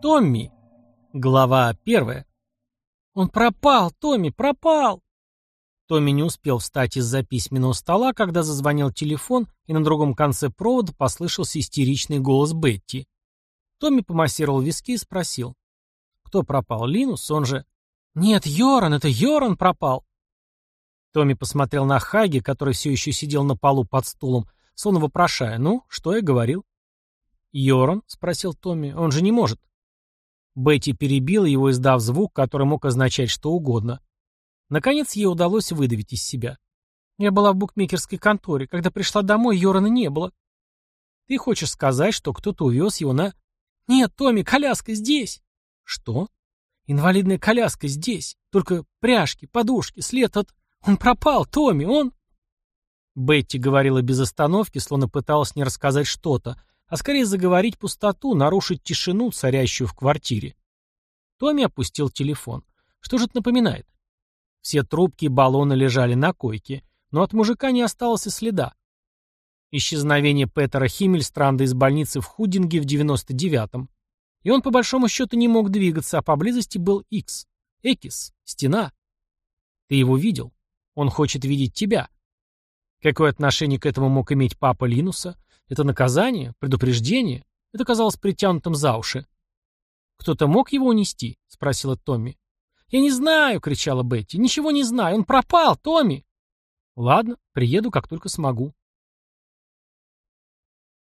Томми. Глава первая. «Он пропал, Томми, пропал!» Томми не успел встать из-за письменного стола, когда зазвонил телефон, и на другом конце провода послышался истеричный голос Бетти. Томми помассировал виски и спросил. «Кто пропал? Линус? Он же...» «Нет, Йоран, это Йоран пропал!» Томми посмотрел на Хаги, который все еще сидел на полу под стулом, словно вопрошая, «Ну, что я говорил?» «Йоран?» — спросил Томми. «Он же не может». Бетти перебила его, издав звук, который мог означать что угодно. Наконец ей удалось выдавить из себя. «Я была в букмекерской конторе. Когда пришла домой, Йорана не было». «Ты хочешь сказать, что кто-то увез его на...» «Нет, Томми, коляска здесь!» «Что?» «Инвалидная коляска здесь. Только пряжки, подушки, след от...» «Он пропал, Томми, он...» Бетти говорила без остановки, словно пыталась не рассказать что-то, а скорее заговорить пустоту, нарушить тишину, царящую в квартире. Томми опустил телефон. Что же это напоминает? Все трубки и баллоны лежали на койке, но от мужика не осталось и следа. Исчезновение Петера Химмельстранда из больницы в Худинге в 99-м. И он по большому счету не мог двигаться, а поблизости был Икс. Экис. Стена. Ты его видел. Он хочет видеть тебя. Какое отношение к этому мог иметь папа Линуса? Это наказание? Предупреждение? Это казалось притянутым за уши. «Кто-то мог его унести?» — спросила Томми. «Я не знаю!» — кричала Бетти. «Ничего не знаю! Он пропал, Томми!» «Ладно, приеду, как только смогу».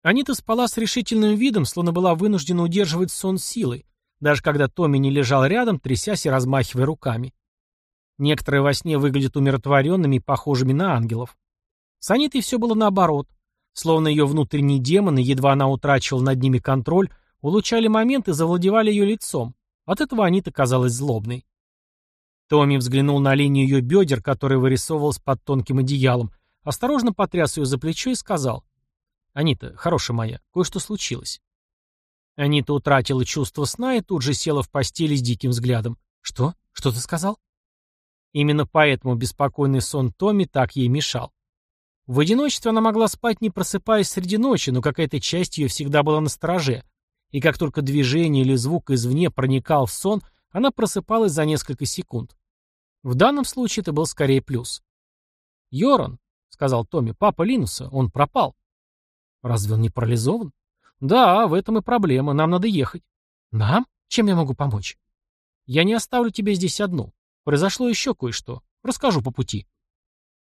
Анита спала с решительным видом, словно была вынуждена удерживать сон силой, даже когда Томми не лежал рядом, трясясь и размахивая руками. Некоторые во сне выглядят умиротворенными и похожими на ангелов. С Анитой все было наоборот. Словно ее внутренние демоны, едва она утрачивала над ними контроль, улучшали момент и завладевали ее лицом. От этого Анита казалась злобной. Томми взглянул на линию ее бедер, которая вырисовывалась под тонким одеялом, осторожно потряс ее за плечо и сказал. «Анита, хорошая моя, кое-что случилось». Анита утратила чувство сна и тут же села в постели с диким взглядом. «Что? Что ты сказал?» Именно поэтому беспокойный сон Томми так ей мешал. В одиночестве она могла спать, не просыпаясь среди ночи, но какая-то часть ее всегда была на стороже, и как только движение или звук извне проникал в сон, она просыпалась за несколько секунд. В данном случае это был скорее плюс. «Йоран», — сказал Томми, — «папа Линуса, он пропал». «Разве он не парализован?» «Да, в этом и проблема, нам надо ехать». «Нам? Чем я могу помочь?» «Я не оставлю тебя здесь одну. Произошло еще кое-что. Расскажу по пути».